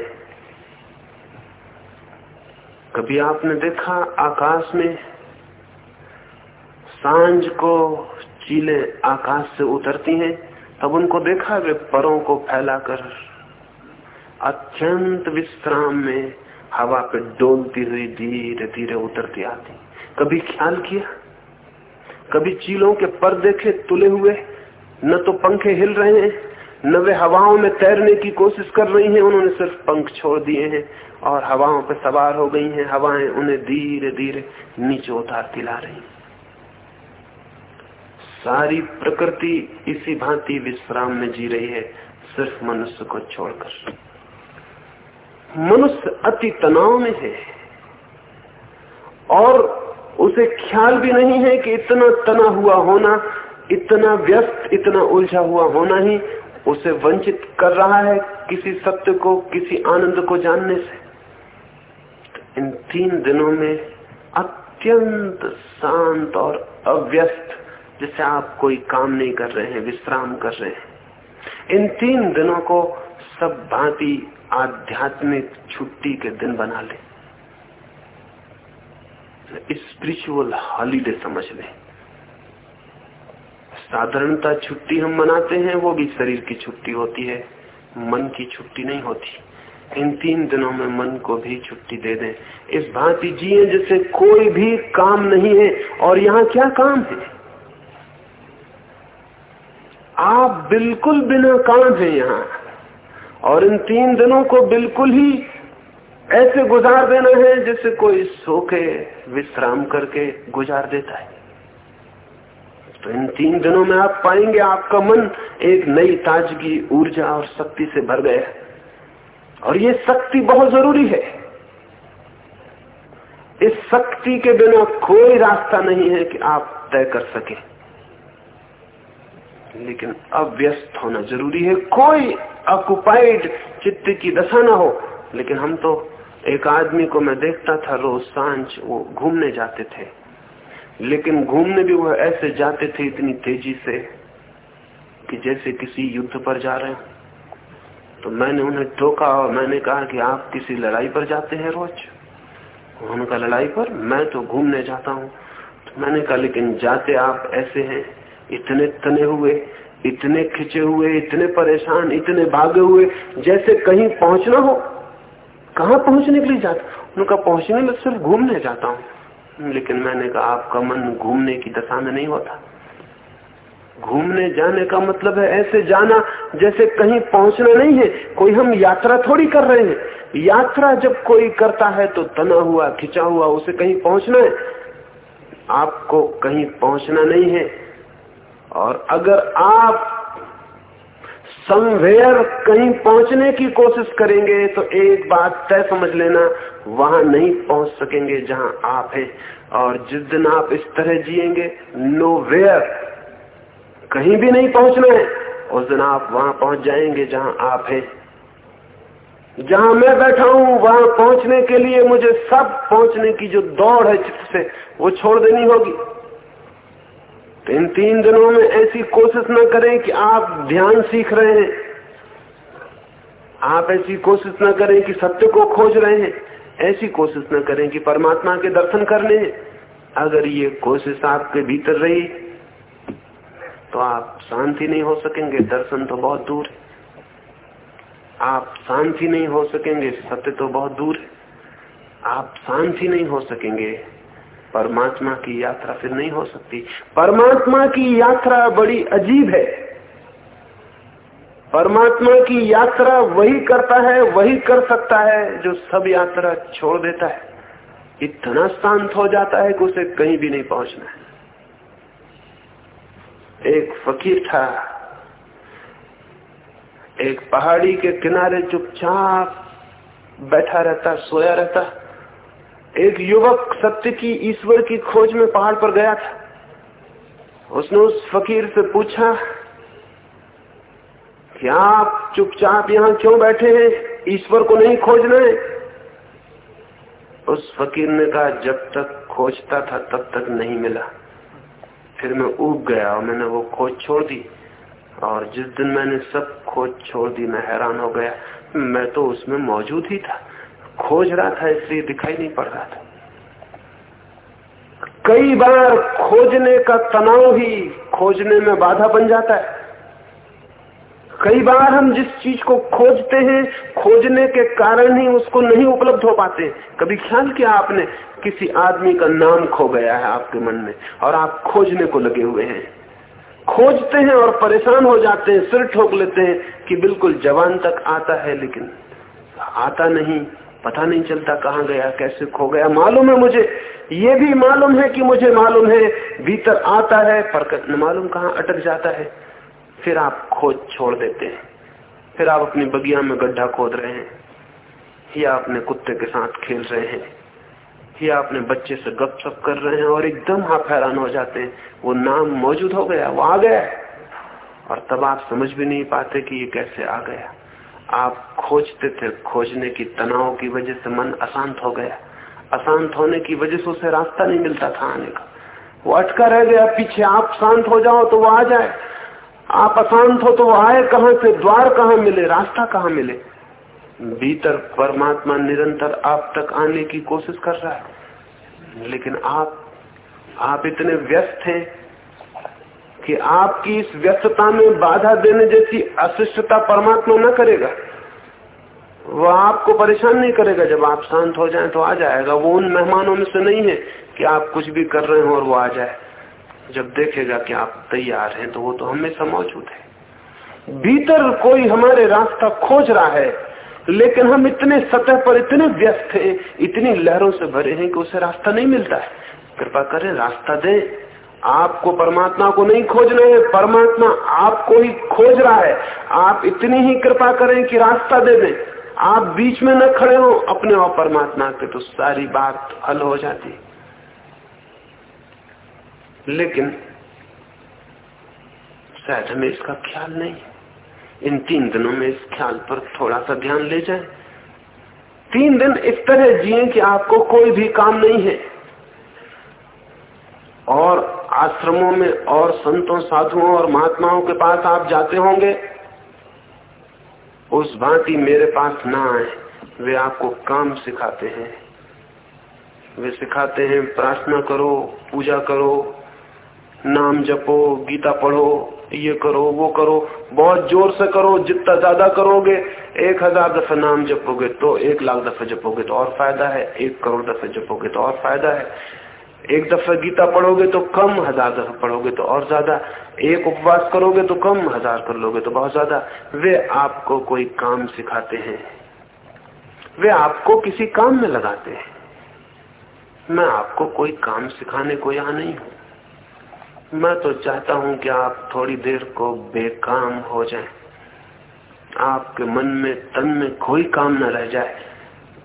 S1: कभी आपने देखा आकाश में साँझ को चीले आकाश से उतरती हैं, तब उनको देखा वे परों को फैलाकर। अत्यंत विश्राम में हवा पे डोलती हुई धीरे धीरे उतरती आती। कभी ख्याल किया? कभी चीलों के पर देखे तुले हुए? न तो पंखे हिल रहे हैं, न वे हवाओं में तैरने की कोशिश कर रही हैं, उन्होंने सिर्फ़ पंख छोड़ दिए हैं और हवाओं पर सवार हो गई हैं, हवाएँ उन्हें धीरे धीरे नीचे उतारती ला रही सारी प्रकृति इसी भांति विश्राम में जी रही है, सिर्फ़ मनुष्य को छोड़कर। मनुष्य अति तनाव में है। और उसे ख्याल भी नहीं है कि इतना तना हुआ होना, इतना व्यस्त, इतना उलझा हुआ होना ही उसे वंचित कर रहा है किसी सत्य को, किसी आनंद को जानने से। इन तीन दिनों में अत्यंत शांत और अव्यस्त जैसे आप कोई काम नहीं कर रहे हैं, विश्राम कर रहे हैं। इन तीन दिनों को सब भांति आध्यात्मिक छुट्टी के दिन बना ले। स्पिरिचुअल हॉलीडे समझ लें। साधारणता छुट्टी हम मनाते हैं, वो भी शरीर की छुट्टी होती है, मन की छुट्टी नहीं होती। इन तीन दिनों में मन को भी छुट्टी दे दें। इस भांति जिए जैसे कोई भी काम नहीं है, और यहाँ क्या काम है? आप बिल्कुल बिना काम है यहाँ। और इन तीन दिनों को बिल्कुल ही ऐसे गुजार देना है जैसे कोई सो के विश्राम करके गुजार देता है। तो इन तीन दिनों में आप पाएँगे आपका मन एक नई ताजगी, ऊर्जा और शक्ति से भर गया और ये शक्ति बहुत ज़रूरी है। इस शक्ति के बिना कोई रास्ता नहीं है कि आप तय कर सके। लेकिन अव्यस्त होना ज़रूरी है। कोई ऑक्युपाइड चित्त की दशा ना हो। लेकिन हम तो एक आदमी को मैं देखता था, रोज साँझ वो घूमने जाते थे। लेकिन घूमने भी वो ऐसे जाते थे इतनी तेज़ी से कि जैसे किसी युद्ध पर जा रहे हो। तो मैंने उन्हें टोका और मैंने कहा कि आप किसी लड़ाई पर जाते हैं रोज? उन्होंने कहा, लड़ाई पर? मैं तो घूमने जाता हूँ। तो मैंने कहा, लेकिन जाते आप ऐसे हैं? इतने तने हुए, इतने खिंचे हुए, इतने परेशान, इतने भागे हुए, जैसे कहीं पहुँचना हो। कहा पहुँचने के लिए जाता उनका पहुँचने में सिर्फ़ घूमने जाता हूँ। लेकिन मैंने कहा, आपका मन घूमने की दशा में नहीं होता। घूमने जाने का मतलब है ऐसे जाना जैसे कहीं पहुँचना नहीं है। कोई हम यात्रा थोड़ी कर रहे हैं। यात्रा जब कोई करता है तो तना हुआ, खिंचा हुआ, उसे कहीं पहुँचना है। आपको कहीं पहुँचना नहीं है। और अगर आप समवेयर कहीं पहुँचने की कोशिश करेंगे तो एक बात तय समझ लेना, वहाँ नहीं पहुँच सकेंगे जहाँ आप हैं। और जिस दिन आप इस तरह जिएँगे नो वेयर कहीं भी नहीं पहुँचना है। उस दिन आप वहाँ पहुँच जाएँगे जहाँ आप हैं। जहाँ मैं बैठा हूँ, वहाँ पहुँचने के लिए मुझे सब पहुँचने की जो दौड़ है चित्त से वो छोड़ देनी होगी। तो इन तीन दिनों में ऐसी कोशिश ना करें कि आप ध्यान सीख रहे हैं। आप ऐसी कोशिश ना करें कि सत्य को खोज रहे हैं। ऐसी कोशिश ना करें कि परमात्मा के दर्शन करने हैं अगर ये कोशिश आपके भीतर रही तो आप शांति नहीं हो सकेंगे। दर्शन तो बहुत दूर है। आप शांति नहीं हो सकेंगे, सत्य तो बहुत दूर है। आप शांति नहीं हो सकेंगे। परमात्मा की यात्रा फिर नहीं हो सकती। परमात्मा की यात्रा बड़ी अजीब है। परमात्मा की यात्रा वही करता है, वही कर सकता है जो सब यात्रा छोड़ देता है। इतना शांत हो जाता है कि उसे कहीं भी नहीं पहुँचना है। एक फकीर था, एक पहाड़ी के किनारे चुपचाप बैठा रहता, सोया रहता। एक युवक सत्य की ईश्वर की खोज में पहाड़ पर गया था। उसने उस फकीर से पूछा, कि आप चुपचाप यहाँ क्यों बैठे हैं? ईश्वर को नहीं खोजना है? उस फकीर ने कहा, जब तक खोजता था, तब तक नहीं मिला। फिर मैं उग गया और मैंने वो खोज छोड़ दी। और जिस दिन मैंने सब खोज छोड़ दी, मैं हैरान हो गया। मैं तो उसमें मौजूद ही था। खोज रहा था, इसलिए दिखाई नहीं पड़ रहा था। कई बार खोजने का तनाव ही खोजने में बाधा बन जाता है। कई बार हम जिस चीज़ को खोजते हैं, खोजने के कारण ही उसको नहीं उपलब्ध हो पाते। कभी ख्याल किया आपने? किसी आदमी का नाम खो गया है आपके मन में और आप खोजने को लगे हुए हैं। खोजते हैं और परेशान हो जाते हैं, सिर ठोक लेते हैं कि बिल्कुल जवान तक आता है, लेकिन आता नहीं। पता नहीं चलता कहाँ गया, कैसे खो गया। मालूम है मुझे, ये भी मालूम है कि मुझे मालूम है। भीतर आता है पर मालूम कहाँ अटक जाता है। फिर आप खोज छोड़ देते हैं। फिर आप अपनी बगिया में गड्ढा खोद रहे हैं। या अपने कुत्ते के साथ खेल रहे हैं। या अपने बच्चे से गप सप कर रहे हैं और एकदम आप हैरान हो जाते हैं। वो नाम मौजूद हो गया, वो आ गया। और तब आप समझ भी नहीं पाते कि ये कैसे आ गया। आप खोजते थे, खोजने की तनाव की वजह से मन अशांत हो गया। अशांत होने की वजह से उसे रास्ता नहीं मिलता था आने का। वो अटका रह गया, पीछे आप शांत हो जाओ तो वो आ जाए। आप अशांत हो तो वो आए कहाँ से? द्वार कहाँ मिले? रास्ता कहाँ मिले? भीतर परमात्मा निरंतर आप तक आने की कोशिश कर रहा है। लेकिन आप आप इतने व्यस्त हैं कि आपकी इस व्यस्तता में बाधा देने जैसी अशिष्टता परमात्मा न करेगा। वो आपको परेशान नहीं करेगा जब आप शांत हो जाएँ तो आ जाएगा। वो उन मेहमानों में से नहीं है कि आप कुछ भी कर रहे हो और वो आ जाए। जब देखेगा कि आप तैयार हैं तो वो तो हमेशा मौजूद है। भीतर कोई हमारे रास्ता खोज रहा है, लेकिन हम इतने सतह पर इतने व्यस्त हैं, इतनी लहरों से भरे हैं कि उसे रास्ता नहीं मिलता है। कृपा करें, रास्ता दें। आपको परमात्मा को नहीं खोजना है, परमात्मा आपको ही खोज रहा है। आप इतनी ही कृपा करें कि रास्ता दे दें। आप बीच में न खड़े हो, अपने और परमात्मा के तो सारी बात हल हो जाती। लेकिन शायद हमें इसका ख्याल नहीं। इन तीन दिनों में इस ख्याल पर थोड़ा सा ध्यान ले जाए। तीन दिन इस तरह जिए कि आपको कोई भी काम नहीं है। और आश्रमों में और संतों, साधुओं और महात्माओं के पास आप जाते होंगे, उस भांति मेरे पास ना आए। वे आपको काम सिखाते हैं। वे सिखाते हैं, प्रार्थना करो, पूजा करो, नाम जपो, गीता पढ़ो, ये करो, वो करो, बहुत ज़ोर से करो, जितना ज़्यादा करोगे, एक हज़ार दफे नाम जपोगे तो एक लाख दफे जपोगे तो और फ़ायदा है, एक करोड़ दफे जपोगे तो और फ़ायदा है। एक दफे गीता पढ़ोगे तो कम हज़ार दफे पढ़ोगे तो और ज़्यादा। एक उपवास करोगे तो कम हज़ार कर लोगे तो बहुत ज़्यादा। वे आपको कोई काम सिखाते हैं। वे आपको किसी काम में लगाते हैं। मैं आपको कोई काम सिखाने को यहाँ नहीं हूँ। मैं तो चाहता हूँ कि आप थोड़ी देर को बेकाम हो जाएँ, आपके मन में तन में कोई काम न रह जाए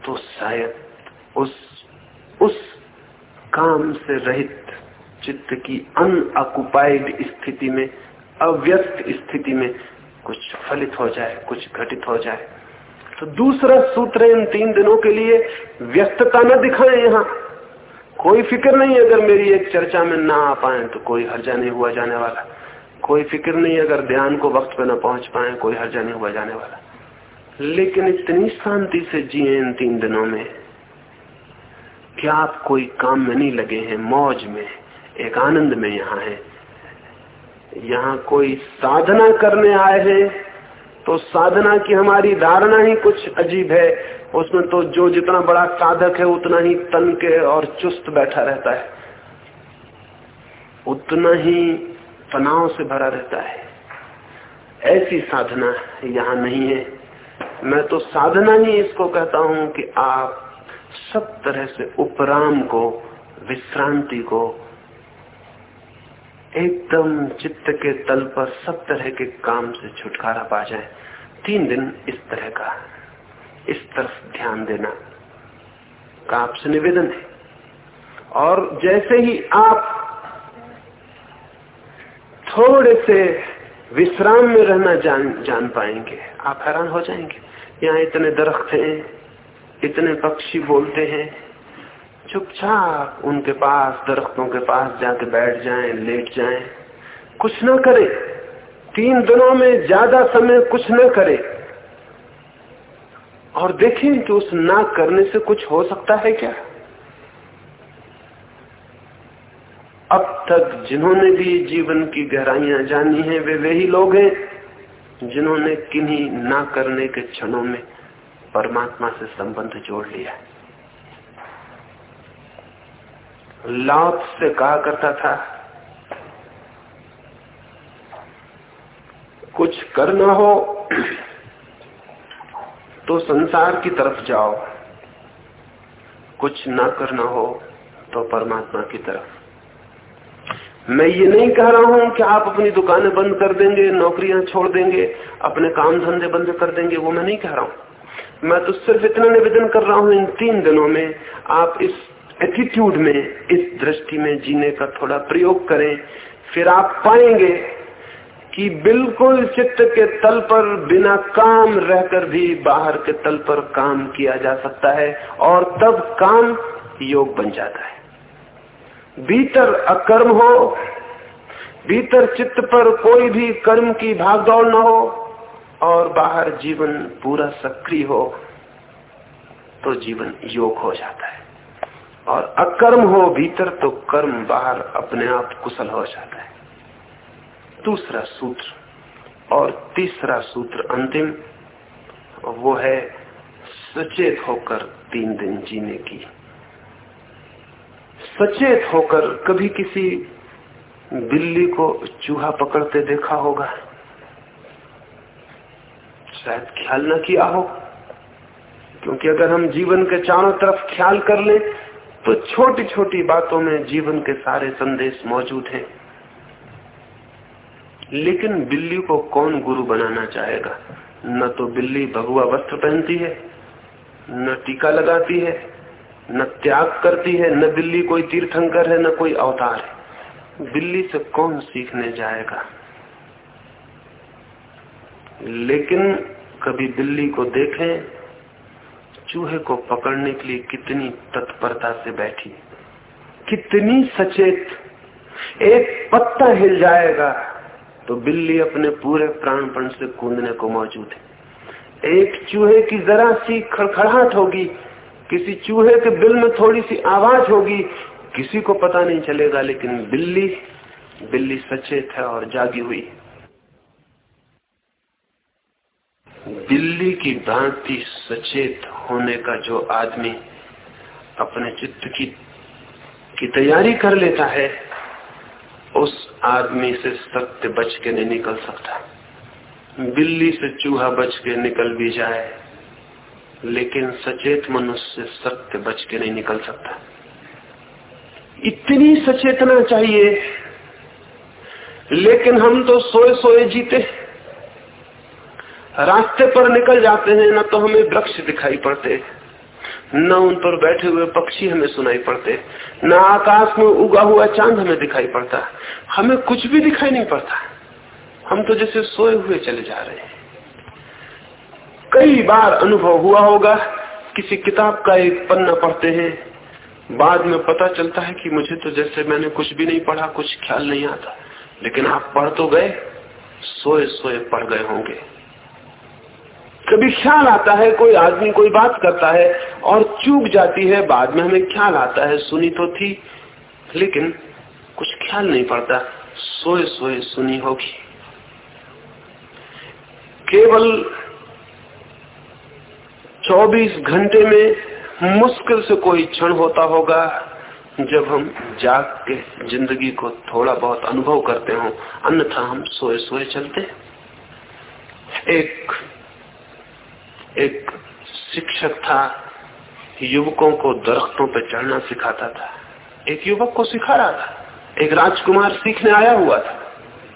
S1: तो शायद उस उस काम से रहित चित्त की अनऑक्युपाइड स्थिति में, अव्यस्त स्थिति में कुछ फलित हो जाए, कुछ घटित हो जाए। तो दूसरा सूत्र इन तीन दिनों के लिए व्यस्तता न दिखाए यहाँ। कोई फ़िक्र नहीं अगर मेरी एक चर्चा में ना आ पाए तो कोई हर्जा नहीं हुआ जाने वाला। कोई फ़िक्र नहीं अगर ध्यान को वक्त पे ना पहुँच पाए, कोई हर्जा नहीं हुआ जाने वाला। लेकिन इतनी शांति से जिए इन तीन दिनों में क्या आप कोई काम में नहीं लगे हैं, मौज में एक आनंद में यहाँ है। यहाँ कोई साधना करने आए हैं तो साधना की हमारी धारणा ही कुछ अजीब है। उसमें तो जो जितना बड़ा साधक है, उतना ही तन के और चुस्त बैठा रहता है। उतना ही तनाव से भरा रहता है। ऐसी साधना यहाँ नहीं है। मैं तो साधना ही इसको कहता हूँ कि आप सब तरह से उपराम को, विश्रांति को, एकदम चित्त के तल पर सब तरह के काम से छुटकारा पा जाए। तीन दिन इस तरह का इस तरफ़ ध्यान देना। का आपसे निवेदन है। और जैसे ही आप थोड़े से विश्राम में रहना जान जान पाएँगे, आप हैरान हो जाएँगे, यहाँ इतने दरख्त हैं। इतने पक्षी बोलते हैं चुपचाप उनके पास दरख्तों के पास जाके बैठ जाएँ, लेट जाएँ, कुछ ना करें। तीन दिनों में ज़्यादा समय कुछ न करें। और देखें कि उस ना करने से कुछ हो सकता है क्या? अब तक जिन्होंने भी जीवन की गहराइयाँ जानी हैं वे वही लोग हैं जिन्होंने किन्हीं ना करने के क्षणों में परमात्मा से संबंध जोड़ लिया। लाभ से कहा करता था, कुछ करना हो तो संसार की तरफ़ जाओ, कुछ ना करना हो तो परमात्मा की तरफ़। मैं ये नहीं कह रहा हूँ कि आप अपनी दुकानें बंद कर देंगे, नौकरियाँ छोड़ देंगे, अपने काम धंधे बंद कर देंगे, वो मैं नहीं कह रहा हूँ। मैं तो सिर्फ़ इतना निवेदन कर रहा हूँ इन तीन दिनों में आप इस एटीट्यूड में, इस दृष्टि में जीने का थोड़ा प्रयोग करें। फिर आप पाएँगे कि बिल्कुल चित्त के तल पर, बिना काम रहकर भी बाहर के तल पर काम किया जा सकता है और तब काम योग बन जाता है। भीतर अकर्म हो, भीतर चित्त पर कोई भी कर्म की भागदौड़ न हो और बाहर जीवन पूरा सक्रिय हो तो जीवन योग हो जाता है। और अकर्म हो भीतर तो कर्म बाहर अपने आप कुशल हो जाता है। दूसरा सूत्र और तीसरा सूत्र अंतिम, वो है सचेत होकर तीन दिन जीने की। सचेत होकर कभी किसी बिल्ली को चूहा पकड़ते देखा होगा? शायद ख्याल न किया हो। क्योंकि अगर हम जीवन के चारों तरफ़ ख्याल कर लें तो छोटी छोटी बातों में जीवन के सारे संदेश मौजूद हैं। लेकिन बिल्ली को कौन गुरु बनाना चाहेगा? न तो बिल्ली भगवा वस्त्र पहनती है, न टीका लगाती है, न त्याग करती है, न बिल्ली कोई तीर्थंकर है, न कोई अवतार है। बिल्ली से कौन सीखने जाएगा? लेकिन कभी बिल्ली को देखें, चूहे को पकड़ने के लिए कितनी तत्परता से बैठी। कितनी सचेत। एक पत्ता हिल जाएगा तो बिल्ली अपने पूरे प्राणपण से कूदने को मौजूद है। एक चूहे की जरा सी खड़खड़ाहट होगी, किसी चूहे के बिल में थोड़ी सी आवाज़ होगी, किसी को पता नहीं चलेगा, लेकिन बिल्ली बिल्ली सचेत है और जागी हुई। बिल्ली की भांति सचेत होने का जो आदमी अपने चित्त की की तैयारी कर लेता है, उस आदमी से सत्य बच के नहीं निकल सकता। बिल्ली से चूहा बच के निकल भी जाए, लेकिन सचेत मनुष्य सत्य बच के नहीं निकल सकता। इतनी सचेतना चाहिए, लेकिन हम तो सोए सोए जीते रास्ते पर निकल जाते हैं, न तो हमें वृक्ष दिखाई पड़ते। न उन पर बैठे हुए पक्षी हमें सुनाई पड़ते। न आकाश में उगा हुआ चाँद हमें दिखाई पड़ता। हमें कुछ भी दिखाई नहीं पड़ता। हम तो जैसे सोए हुए चले जा रहे हैं। कई बार अनुभव हुआ होगा, किसी किताब का एक पन्ना पढ़ते हैं। बाद में पता चलता है कि मुझे तो जैसे मैंने कुछ भी नहीं पढ़ा, कुछ ख्याल नहीं आता। लेकिन आप पढ़ तो गए सोए सोए पढ़ गए होंगे। कभी ख्याल आता है, कोई आदमी, कोई बात करता है और चूक जाती है, बाद में हमें ख्याल आता है। सुनी तो थी, लेकिन कुछ ख्याल नहीं पड़ता। सोए सोए सुनी होगी। केवल 24 घंटे में मुश्किल से कोई क्षण होता होगा जब हम जाग के ज़िंदगी को थोड़ा बहुत अनुभव करते हो। अन्यथा हम सोए सोए चलते। एक एक शिक्षक था, युवकों को दरख्तों पर चढ़ना सिखाता था। एक युवक को सिखा रहा था। एक राजकुमार सीखने आया हुआ था।